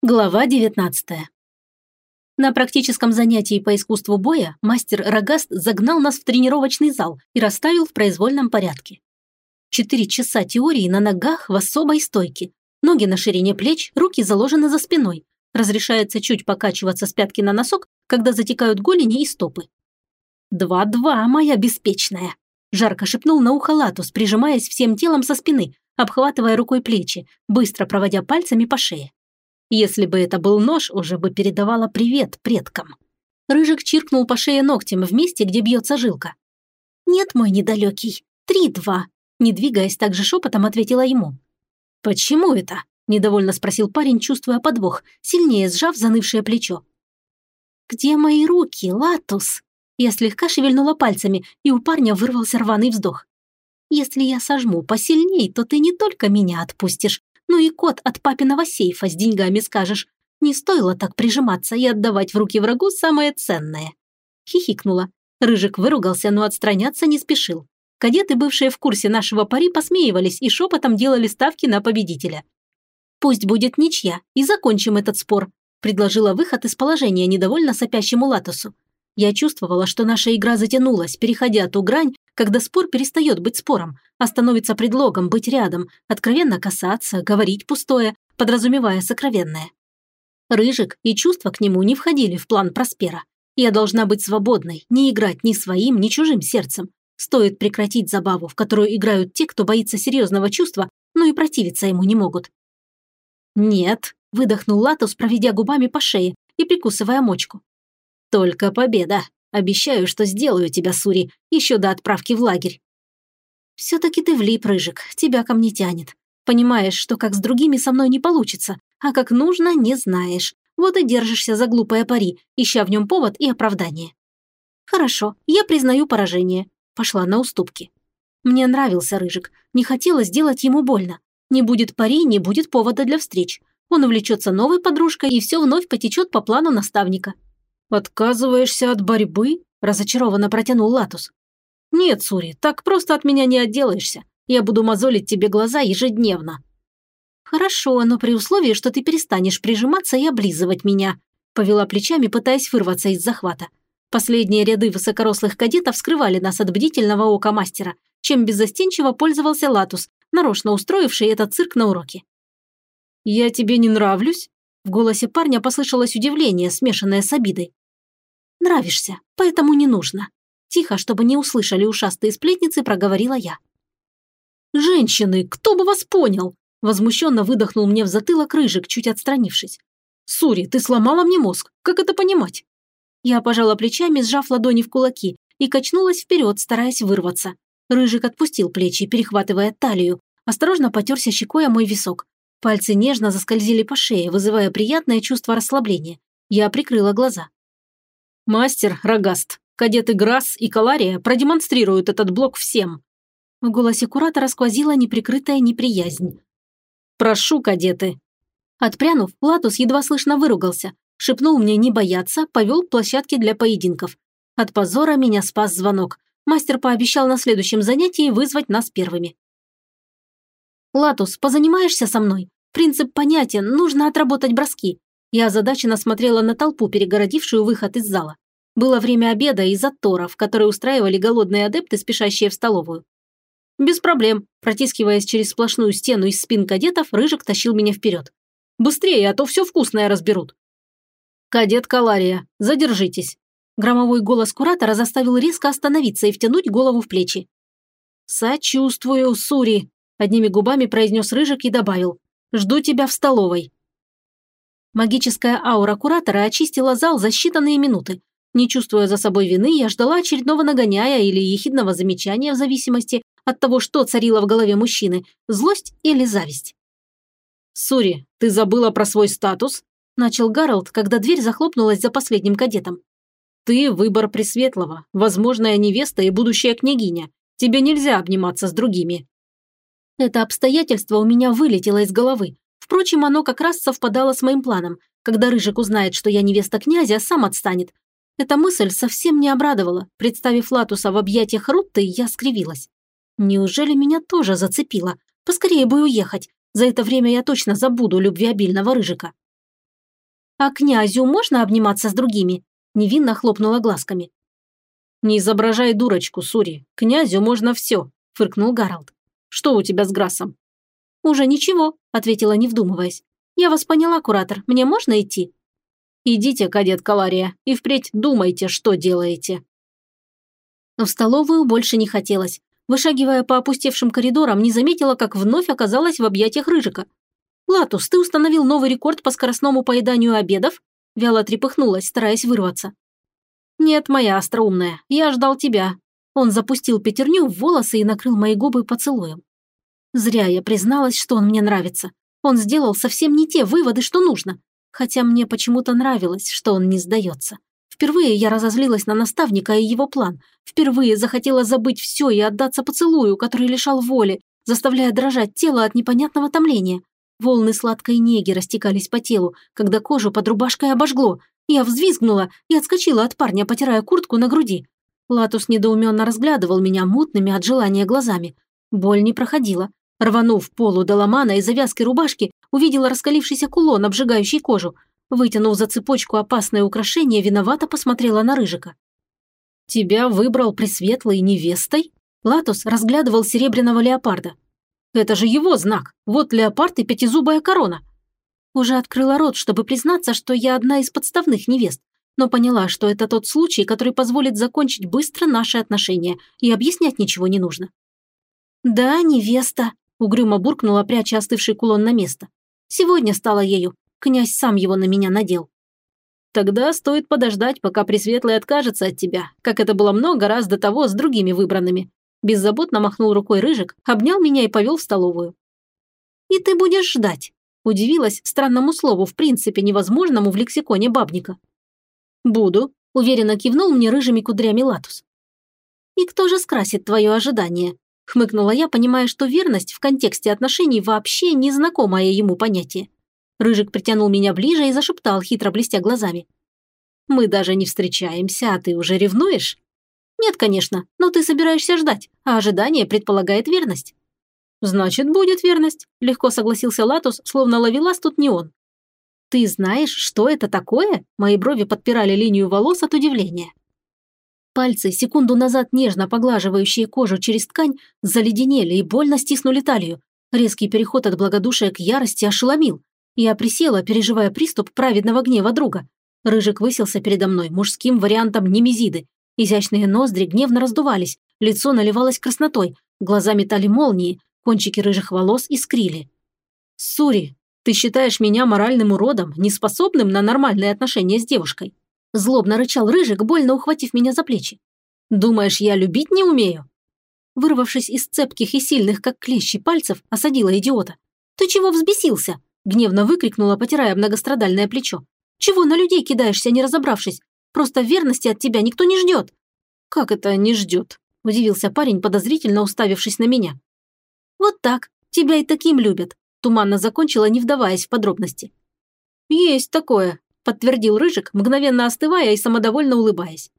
Глава 19. На практическом занятии по искусству боя мастер Рогаст загнал нас в тренировочный зал и расставил в произвольном порядке. Четыре часа теории на ногах в особой стойке. Ноги на ширине плеч, руки заложены за спиной. Разрешается чуть покачиваться с пятки на носок, когда затекают голени и стопы. «Два-два, моя беспечная!» Жарко шепнул на ухо Латус, прижимаясь всем телом со спины, обхватывая рукой плечи, быстро проводя пальцами по шее. Если бы это был нож, уже бы передавала привет предкам. Рыжик чиркнул по шее ногтем в месте, где бьется жилка. «Нет, мой недалекий. Три-два», – не двигаясь так же шепотом, ответила ему. «Почему это?» – недовольно спросил парень, чувствуя подвох, сильнее сжав занывшее плечо. «Где мои руки, Латус?» Я слегка шевельнула пальцами, и у парня вырвался рваный вздох. «Если я сожму посильней, то ты не только меня отпустишь, ну и код от папиного сейфа с деньгами скажешь. Не стоило так прижиматься и отдавать в руки врагу самое ценное. Хихикнула. Рыжик выругался, но отстраняться не спешил. Кадеты, бывшие в курсе нашего пари, посмеивались и шепотом делали ставки на победителя. «Пусть будет ничья, и закончим этот спор», предложила выход из положения недовольно сопящему Латусу. Я чувствовала, что наша игра затянулась, переходя ту грань, когда спор перестает быть спором, а становится предлогом быть рядом, откровенно касаться, говорить пустое, подразумевая сокровенное. Рыжик и чувства к нему не входили в план Проспера. Я должна быть свободной, не играть ни своим, ни чужим сердцем. Стоит прекратить забаву, в которую играют те, кто боится серьезного чувства, но и противиться ему не могут. «Нет», – выдохнул Латус, проведя губами по шее и прикусывая мочку. «Только победа. Обещаю, что сделаю тебя, Сури, еще до отправки в лагерь». «Все-таки ты влип, Рыжик, тебя ко мне тянет. Понимаешь, что как с другими со мной не получится, а как нужно, не знаешь. Вот и держишься за глупое пари, ища в нем повод и оправдание». «Хорошо, я признаю поражение», – пошла на уступки. Мне нравился Рыжик, не хотела сделать ему больно. Не будет пари, не будет повода для встреч. Он увлечется новой подружкой, и все вновь потечет по плану наставника. «Отказываешься от борьбы?» – разочарованно протянул Латус. «Нет, Сури, так просто от меня не отделаешься. Я буду мозолить тебе глаза ежедневно». «Хорошо, но при условии, что ты перестанешь прижиматься и облизывать меня», – повела плечами, пытаясь вырваться из захвата. Последние ряды высокорослых кадетов скрывали нас от бдительного ока мастера, чем беззастенчиво пользовался Латус, нарочно устроивший этот цирк на уроке. «Я тебе не нравлюсь?» В голосе парня послышалось удивление, смешанное с обидой. Нравишься, поэтому не нужно. Тихо, чтобы не услышали ушастые сплетницы, проговорила я. «Женщины, кто бы вас понял?» Возмущенно выдохнул мне в затылок рыжик, чуть отстранившись. «Сури, ты сломала мне мозг. Как это понимать?» Я пожала плечами, сжав ладони в кулаки, и качнулась вперед, стараясь вырваться. Рыжик отпустил плечи, перехватывая талию, осторожно потерся щекой о мой висок. Пальцы нежно заскользили по шее, вызывая приятное чувство расслабления. Я прикрыла глаза. «Мастер Рогаст, кадеты Грасс и Калария продемонстрируют этот блок всем». В голосе куратора сквозила неприкрытая неприязнь. «Прошу, кадеты». Отпрянув, Латус едва слышно выругался, шепнул мне не бояться, повел к площадке для поединков. От позора меня спас звонок. Мастер пообещал на следующем занятии вызвать нас первыми. «Латус, позанимаешься со мной? Принцип понятен, нужно отработать броски. Я озадаченно смотрела на толпу, перегородившую выход из зала. Было время обеда и заторов, которые устраивали голодные адепты, спешащие в столовую. Без проблем. Протискиваясь через сплошную стену из спин кадетов, Рыжик тащил меня вперед. Быстрее, а то все вкусное разберут. «Кадет Калария, задержитесь!» Громовой голос куратора заставил резко остановиться и втянуть голову в плечи. «Сочувствую, Сури!» – одними губами произнес Рыжик и добавил. «Жду тебя в столовой». Магическая аура куратора очистила зал за считанные минуты. Не чувствуя за собой вины, я ждала очередного нагоняя или ехидного замечания в зависимости от того, что царило в голове мужчины – злость или зависть. «Сури, ты забыла про свой статус?» – начал Гарольд, когда дверь захлопнулась за последним кадетом. «Ты – выбор Пресветлого, возможная невеста и будущая княгиня. Тебе нельзя обниматься с другими». Это обстоятельство у меня вылетело из головы, Впрочем, оно как раз совпадало с моим планом. Когда Рыжик узнает, что я невеста князя, сам отстанет. Эта мысль совсем не обрадовала. Представив Латуса в объятиях Рутты, я скривилась. Неужели меня тоже зацепило? Поскорее бы уехать. За это время я точно забуду любвеобильного Рыжика. А князю можно обниматься с другими?» Невинно хлопнула глазками. «Не изображай дурочку, Сури. Князю можно все», – фыркнул Гаралд. «Что у тебя с Грасом?» «Уже ничего», – ответила, не вдумываясь. «Я вас поняла, куратор. Мне можно идти?» «Идите, кадет Калария, и впредь думайте, что делаете». В столовую больше не хотелось. Вышагивая по опустевшим коридорам, не заметила, как вновь оказалась в объятиях Рыжика. «Латус, ты установил новый рекорд по скоростному поеданию обедов?» Вяло трепыхнулась, стараясь вырваться. «Нет, моя остроумная, я ждал тебя». Он запустил пятерню в волосы и накрыл мои губы поцелуем. Зря я призналась, что он мне нравится. Он сделал совсем не те выводы, что нужно. Хотя мне почему-то нравилось, что он не сдается. Впервые я разозлилась на наставника и его план. Впервые захотела забыть все и отдаться поцелую, который лишал воли, заставляя дрожать тело от непонятного томления. Волны сладкой неги растекались по телу, когда кожу под рубашкой обожгло. Я взвизгнула и отскочила от парня, потирая куртку на груди. Латус недоуменно разглядывал меня мутными от желания глазами. Боль не проходила. Рванув полу до ломана и завязки рубашки, увидела раскалившийся кулон, обжигающий кожу. Вытянув за цепочку опасное украшение, виновато посмотрела на Рыжика. «Тебя выбрал Пресветлой невестой?» Латус разглядывал серебряного леопарда. «Это же его знак. Вот леопард и пятизубая корона. Уже открыла рот, чтобы признаться, что я одна из подставных невест, но поняла, что это тот случай, который позволит закончить быстро наши отношения, и объяснять ничего не нужно. «Да, невеста», – угрюмо буркнула, пряча остывший кулон на место. «Сегодня стала ею. Князь сам его на меня надел». «Тогда стоит подождать, пока Пресветлый откажется от тебя, как это было много раз до того с другими выбранными». Беззаботно махнул рукой Рыжик, обнял меня и повел в столовую. «И ты будешь ждать?» Удивилась странному слову, в принципе невозможному в лексиконе бабника. «Буду», – уверенно кивнул мне рыжими кудрями Латус. «И кто же скрасит твое ожидание?» – хмыкнула я, понимая, что верность в контексте отношений вообще незнакомое ему понятие. Рыжик притянул меня ближе и зашептал, хитро блестя глазами. «Мы даже не встречаемся, а ты уже ревнуешь?» «Нет, конечно, но ты собираешься ждать, а ожидание предполагает верность. «Значит, будет верность», – легко согласился Латус, словно ловелас тут не он. «Ты знаешь, что это такое?» Мои брови подпирали линию волос от удивления. Пальцы, секунду назад нежно поглаживающие кожу через ткань, заледенели и больно стиснули талию. Резкий переход от благодушия к ярости ошеломил. Я присела, переживая приступ праведного гнева друга. Рыжик высился передо мной мужским вариантом немезиды. Изящные ноздри гневно раздувались, лицо наливалось краснотой, глаза метали молнии, Кончики рыжих волос искрили. «Сури, ты считаешь меня моральным уродом, неспособным на нормальные отношения с девушкой?» Злобно рычал Рыжик, больно ухватив меня за плечи. «Думаешь, я любить не умею?» Вырвавшись из цепких и сильных, как клещи, пальцев, осадила идиота. «Ты чего взбесился?» Гневно выкрикнула, потирая многострадальное плечо. «Чего на людей кидаешься, не разобравшись? Просто верности от тебя никто не ждет». «Как это не ждет?» – удивился парень, подозрительно уставившись на меня. «Вот так. Тебя и таким любят», – туманно закончила, не вдаваясь в подробности. «Есть такое», – подтвердил Рыжик, мгновенно остывая и самодовольно улыбаясь.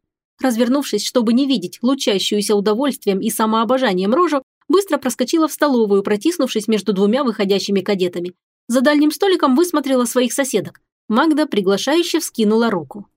Развернувшись, чтобы не видеть лучащуюся удовольствием и самообожанием рожу, быстро проскочила в столовую, протиснувшись между двумя выходящими кадетами. За дальним столиком высмотрела своих соседок. Магда приглашающе вскинула руку.